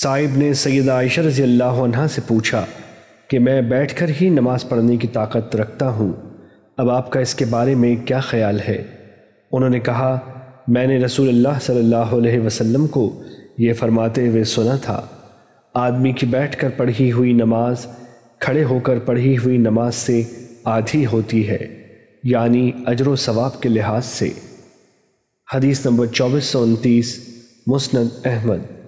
صاحب نے سید عائشہ رضی اللہ عنہ سے پوچھا کہ میں بیٹھ کر ہی نماز پڑھنے کی طاقت رکھتا ہوں، اب آپ کا اس کے بارے میں کیا خیال ہے؟ انہوں نے کہا، میں نے رسول اللہ صلی اللہ علیہ وسلم کو یہ فرماتے ہوئے سنا تھا۔ آدمی کی بیٹھ کر پڑھی ہوئی نماز، کھڑے ہو کر پڑھی ہوئی نماز سے آدھی ہوتی ہے یعنی اجر و ثواب کے لحاظ سے۔ حدیث نمبر چوبیس سو انتیس، مسند احمد۔